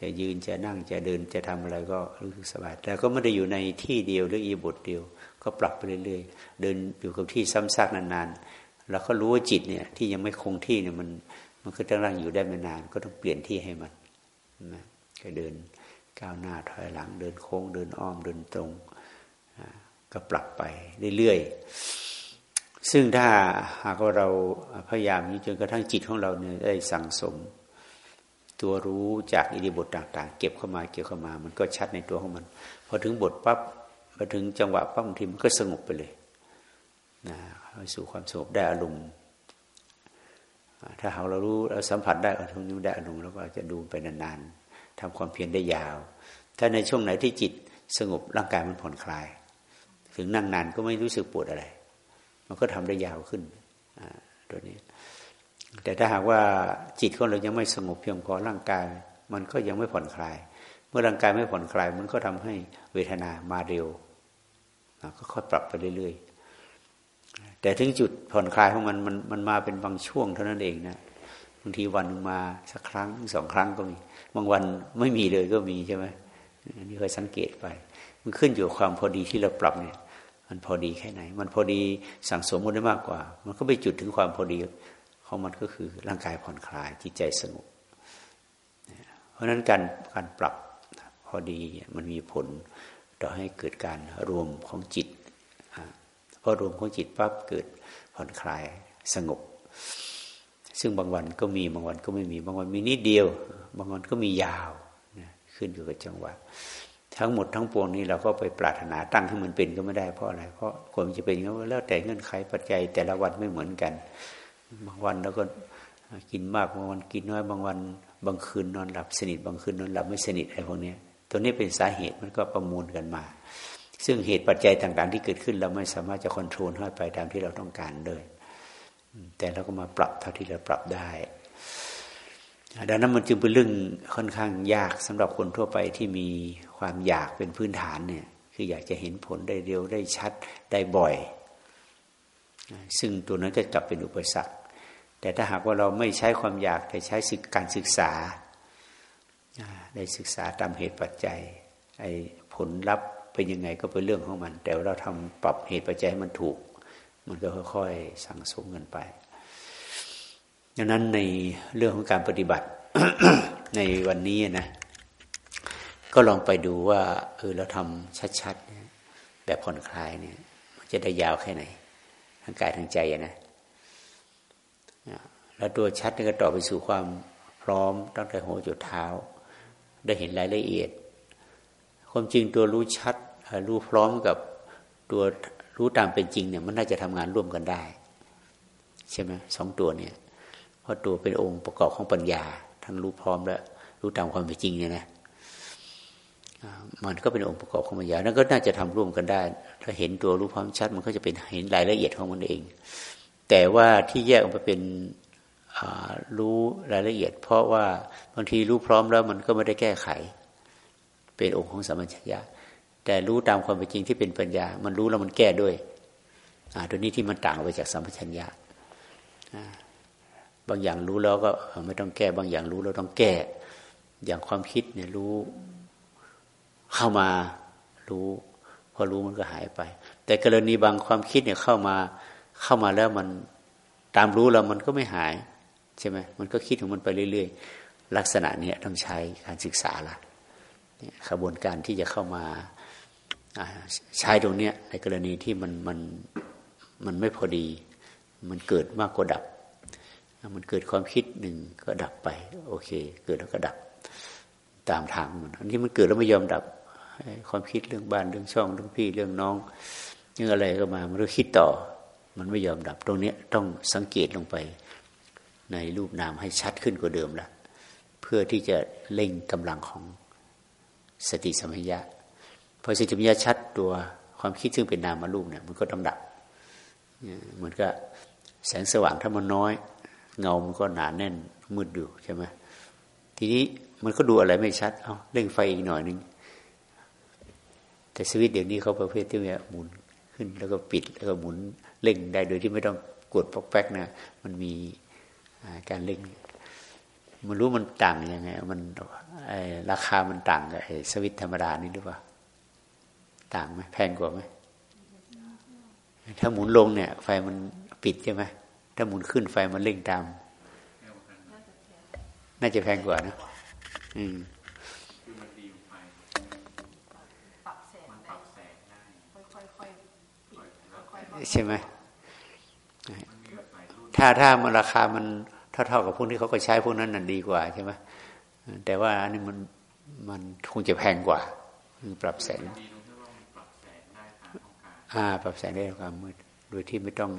จะยืนจะนั่งจะเดินจะทำอะไรก็รู้สึกสบาย แต่ก็ไม่ได้อยู่ในที่เดียวหรืออีบทเดียว ก็ปรับไปเรื่อยๆ เดินอยู่กับที่ซ้ำซากนานๆ แล้วก็รู้ว่าจิตเนี่ยที่ยังไม่คงที่เนี่ยมันมันก็ต้องร่างอยู่ได้ไม่นาน ก็ต้องเปลี่ยนที่ให้มันนะก็เดินก้าวหน้าถอยหลัง เดินโค้งเดินอ้อมเดินตรงก็ปรับไปเรื่อยๆ ซึ่งถ้าหากว่าเราพยายามนี้จนกระทั่งจิตของเราเนี่ยได้สั่งสม ตัวรู้จากอิริบทต่างๆ เก็บเข้ามาเก็บเข้ามา มันก็ชัดในตัวของมันพอถึงบทปั๊บพอถึงจังหวะปั๊บบางทีมันก็สงบไปเลยนะไปสู่ความสงบได้อารมณ์ถ้าหากเรารู้เราสัมผัสได้อารมณ์นี้ได้อารมณ์แล้วก็จะดูไปนานๆทำความเพียรได้ยาว ถ้าในช่วงไหนที่จิตสงบร่างกายมันผ่อนคลาย ถึงนั่งนานก็ไม่รู้สึกปวดอะไร มันก็ทำได้ยาวขึ้นตัวนี้ แต่ถ้าหากว่าจิตของเรายังไม่สงบเพียงพอร่างกาย มันก็ยังไม่ผ่อนคลาย เมื่อร่างกายไม่ผ่อนคลาย มันก็ทำให้เวทนามาเร็วก็ค่อยปรับไปเรื่อยๆ แต่ถึงจุดผ่อนคลายของมันมันมันมาเป็นบางช่วงเท่านั้นเองนะบางทีวันนึงมาสักครั้งสองครั้งก็มี บางวันไม่มีเลยก็มีใช่ไหมนี่เคยสังเกตไป มันขึ้นอยู่ความพอดีที่เราปรับเนี่ย มันพอดีแค่ไหน มันพอดีสั่งสมมันได้มากกว่า มันก็ไปจุดถึงความพอดีของมันก็คือร่างกายผ่อนคลายจิตใจสงบเพราะฉะนั้นการการปรับพอดีมันมีผลต่อให้เกิดการรวมของจิตพอรวมของจิตปั๊บเกิดผ่อนคลายสงบ ซึ่งบางวันก็มีบางวันก็ไม่มีบางวันมีนิดเดียว บางวันก็มียาวขึ้นอยู่กับจังหวะ ทั้งหมดทั้งปวงนี้เราก็ไปปรารถนาตั้งให้มันเป็นก็ไม่ได้เพราะอะไร เพราะควรจะเป็นก็แล้วแต่เงื่อนไขปัจจัย แต่ละวันไม่เหมือนกัน บางวันเราก็กินมากบางวันกินน้อยบางวันบางคืนนอนหลับสนิทบางคืนนอนหลับไม่สนิทอะไรพวกนี้ตัวนี้เป็นสาเหตุมันก็ประมูลกันมา ซึ่งเหตุปัจจัยต่างๆ ที่เกิดขึ้น เราไม่สามารถจะควบคุมให้ไปตามที่เราต้องการเลยแต่เราก็มาปรับเท่าที่เราปรับได้ดังนั้นมันจึงเป็นเรื่องค่อนข้างยากสำหรับคนทั่วไปที่มี ความอยากเป็นพื้นฐานเนี่ยคืออยากจะเห็นผลได้เร็วได้ชัดได้บ่อย ซึ่งตัวนั้นก็กลับเป็นอุปสรรค แต่ถ้าหากว่าเราไม่ใช้ความอยากแต่ใช้การศึกษาได้ศึกษาตามเหตุปัจจัยไอ้ผลลัพธ์เป็นยังไงก็เป็นเรื่องของมัน แต่เราทำปรับเหตุปัจจัยให้มันถูก มันก็ค่อยๆสั่งสมกันไปดังนั้นในเรื่องของการปฏิบัติในวันนี้นะ ก็ลองไปดูว่าเออเราทำชัดๆแบบผ่อนคลายเนี่ย มันจะได้ยาวแค่ไหนทั้งกายทั้งใจนะแล้วตัวชัดนี่ก็ต่อไปสู่ความพร้อมตั้งแต่หัวจดเท้า ได้เห็นรายละเอียด ความจริงตัวรู้ชัดรู้พร้อมกับตัวรู้ตามเป็นจริงเนี่ย มันน่าจะทำงานร่วมกันได้ ใช่ไหมสองตัวเนี่ยเพราะตัวเป็นองค์ประกอบของปัญญา ทั้งรู้พร้อมและรู้ตามความเป็นจริงเนี่ยนะ มันก็เป็นองค์ประกอบของปัญญา นั่นก็น่าจะทำร่วมกันได้ ถ้าเห็นตัวรู้พร้อมชัด มันก็จะเป็นเห็นรายละเอียดของมันเอง แต่ว่าที่แยกออกมาเป็นรู้รายละเอียด เพราะว่าบางทีรู้พร้อมแล้วมันก็ไม่ได้แก้ไข เป็นองค์ของสัมปชัญญะแต่รู้ตามความเป็นจริงที่เป็นปัญญา มันรู้แล้วมันแก้ด้วยตัวนี้ที่มันต่างไปจากสัมปชัญญะบางอย่างรู้แล้วก็ไม่ต้องแก้ บางอย่างรู้แล้วต้องแก้ อย่างความคิดเนี่ยรู้ เข้ามารู้พอรู้มันก็หายไป แต่กรณีบางความคิดเนี่ยเข้ามาเข้ามาแล้วมันตามรู้แล้วมันก็ไม่หาย ใช่ไหมมันก็คิดของมันไปเรื่อย ๆ ลักษณะเนี้ยต้องใช้การศึกษาละขบวนการที่จะเข้ามาใช้ตรงเนี้ยในกรณีที่มันมันมันไม่พอดี มันเกิดมากกว่าดับ มันเกิดความคิดหนึ่งก็ดับไป โอเค เกิดแล้วก็ดับ ตามทางมันอันนี้มันเกิดแล้วไม่ยอมดับ ความคิดเรื่องบ้านเรื่องช่องเรื่องพี่เรื่องน้องเรื่องอะไรก็มามันก็คิดต่อ มันไม่ยอมดับตรงนี้ต้องสังเกตลงไปในรูปนามให้ชัดขึ้นกว่าเดิมละเพื่อที่จะเล่งกำลังของสติสัมปชัญญะพอสติสัมปชัญญะชัดตัวความคิดซึ่งเป็นนามมารูปเนี่ยมันก็ต้องดับเหมือนกับแสงสว่างถ้ามันน้อย เงามันก็หนาแน่นมืดอยู่ใช่ไหมทีนี้มันก็ดูอะไรไม่ชัด เอาเร่งไฟอีกหน่อยนึง แต่สวิตเดี๋ยวนี้เขาประเภทที่ว่าหมุนขึ้นแล้วก็ปิดแล้วก็หมุนเร่งได้โดยที่ไม่ต้องกดปอกแป๊กนะมันมีการเร่ง มันรู้มันต่างยังไงมันราคามันต่างกับสวิตธรรมดานี่หรือเปล่าต่างไหมแพงกว่าไหมถ้าหมุนลงเนี่ย ไฟมันปิดใช่ไหมถ้าหมุนขึ้นไฟมันเร่งตาม น่าจะแพงกว่านะอืม ใช่ไหมถ้าถ้ามันราคามันเท่าเท่ากับพวกที่เขาก็ใช้พวกนั้นนั่นดีกว่าใช่ไหมแต่ว่าอันนี้มันมันคงจะแพงกว่า ปรับแสงอ่า ปรับแสงได้ความมืดโดยที่ไม่ต้อง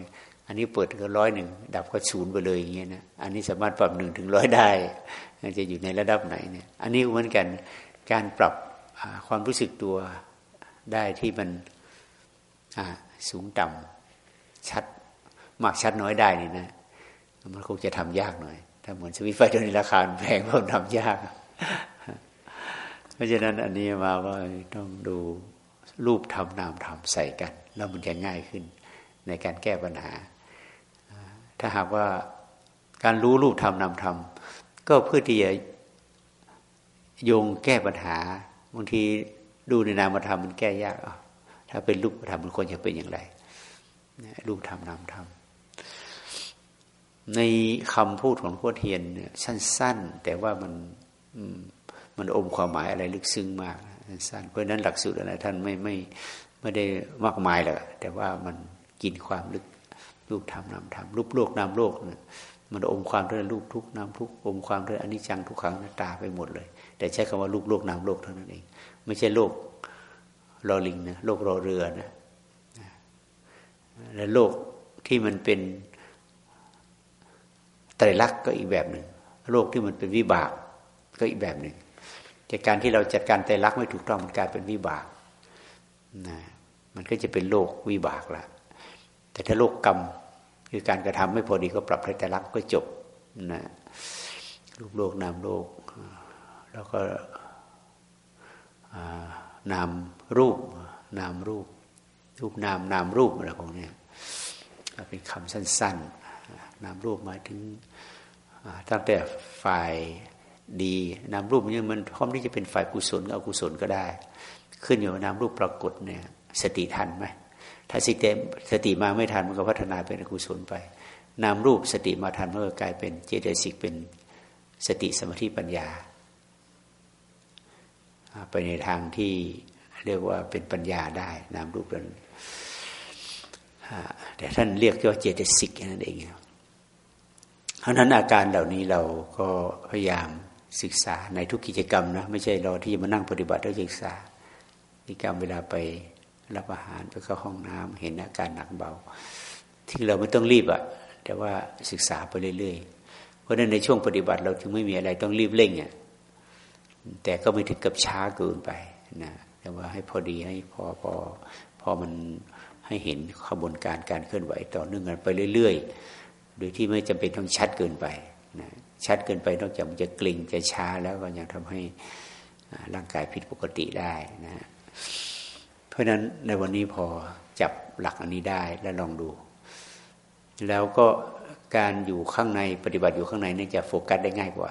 อันนี้เปิดก็ร้อยหนึ่งดับก็ศูนย์ไปเลยอย่างเงี้ยนะอันนี้สามารถปรับหนึ่งถึงร้อยได้จะอยู่ในระดับไหนเนี่ย อันนี้เหมือนกันการปรับความรู้สึกตัวได้ที่มัน สูงต่ำชัดมากชัดน้อยได้นี่นะ มันคงจะทำยากหน่อย ถ้าเหมือนสวิตไฟตัวนี้ราคาแพงเพราะทำยาก เพราะฉะนั้นอันนี้มาว่าต้องดูรูปทำนามทำใส่กัน แล้วมันจะง่ายขึ้นในการแก้ปัญหา ถ้าหากว่าการรู้รูปทำนามทำก็เพื่อที่จะโยงแก้ปัญหาบางทีดูในนามธรรมมันแก้ยากอะ ถ้าเป็นรูปธรรมมันควรจะเป็นอย่างไรรูปธรรมนามธรรมในคำพูดของพ่อเทียนเนี่ยสั้น ๆ แต่ว่ามันมันอมความหมายอะไรลึกซึ้งมากสั้นเพราะนั้นหลักสูตรอะไรท่านไม่ไม่ไม่ได้มากมายหรอกแต่ว่ามันกินความลึกรูปธรรมนามธรรมรูปโลกนามโลกเนี่ยมันอมความด้วยรูปทุกนามทุกอมความด้วยอนิจจังทุกขังน่าตาไปหมดเลย แต่ใช้คำว่ารูปโลกนามโลกเท่านั้นเอง ไม่ใช่โลก รอลิงนะโลกรอเรือนะและโลกที่มันเป็นไตรลักษณ์ก็อีกแบบหนึ่งโลกที่มันเป็นวิบากก็อีกแบบหนึ่งจากการที่เราจัดการไตรลักษณ์ไม่ถูกต้องมันกลายเป็นวิบากนะมันก็จะเป็นโลกวิบากละแต่ถ้าโลกกรรมคือการกระทำไม่พอดีก็ปรับไตรลักษณ์ก็จบนะรูปโลกนามโลก แล้วก็ นามรูป นามรูป รูปนามนามรูปอะไรพวกนี้เป็นคำสั้น ๆ นามรูปหมายถึงตั้งแต่ฝ่ายดีนามรูปนี่มันพร้อมที่จะเป็นฝ่ายกุศลอกุศลก็ได้ ขึ้นอยู่กับนามรูปปรากฏเนี่ยสติทันไหมถ้าสติสติมาไม่ทันมันก็พัฒนาเป็นอกุศลไป นามรูปสติมาทันมันก็กลายเป็นเจตสิกเป็นสติสมาธิปัญญา ไปในทางที่เรียกว่าเป็นปัญญาได้นามรูปนั้นแต่ท่านเรียกว่าเจตสิกนั่นเองราะนั้นอาการเหล่านี้เราก็พยายามศึกษาในทุกกิจกรรมนะไม่ใช่รอที่จะมานั่งปฏิบัติแล้วศึกษากิจกรรมเวลาไปรับอาหารไปเข้าห้องน้ำเห็นอาการหนักเบา ที่เราไม่ต้องรีบอะแต่ว่าศึกษาไปเรื่อยๆ เพราะฉะนั้นในช่วงปฏิบัติเราจึงไม่มีอะไรต้องรีบเร่งอะ แต่ก็ไม่ถึงกับช้าเกินไปนะแต่ว่าให้พอดีให้พอพอพอมันให้เห็นขบวนการการเคลื่อนไหวต่อเนื่องกันไปเรื่อย ๆ โดยที่ไม่จำเป็นต้องชัดเกินไปนะชัดเกินไปนอกจากมันจะกลิ่งจะช้าแล้วก็ยังทำให้ร่างกายผิดปกติได้นะเพราะฉะนั้นในวันนี้พอจับหลักอันนี้ได้แล้วลองดู แล้วก็การอยู่ข้างในปฏิบัติอยู่ข้างในนี่จะโฟกัสได้ง่ายกว่า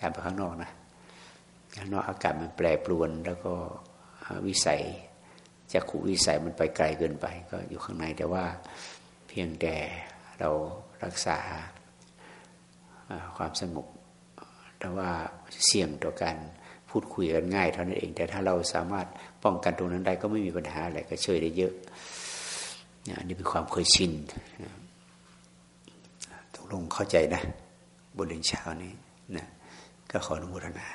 การไปข้างนอกนะ ข้างนอกอากาศมันแปรปรวน แล้วก็วิสัยจักขุวิสัยมันไปไกลเกินไป ก็อยู่ข้างในแต่ว่าเพียงแต่เรารักษาความสงบแต่ว่าเสี่ยงต่อการพูดคุยกันง่ายเท่านั้นเอง แต่ถ้าเราสามารถป้องกันตรงนั้นได้ก็ไม่มีปัญหาอะไรก็ช่วยได้เยอะอันนี้เป็นความเคยชินตกลงเข้าใจนะ บนเรื่องเช้านี้นะก็ขออนุโมทนา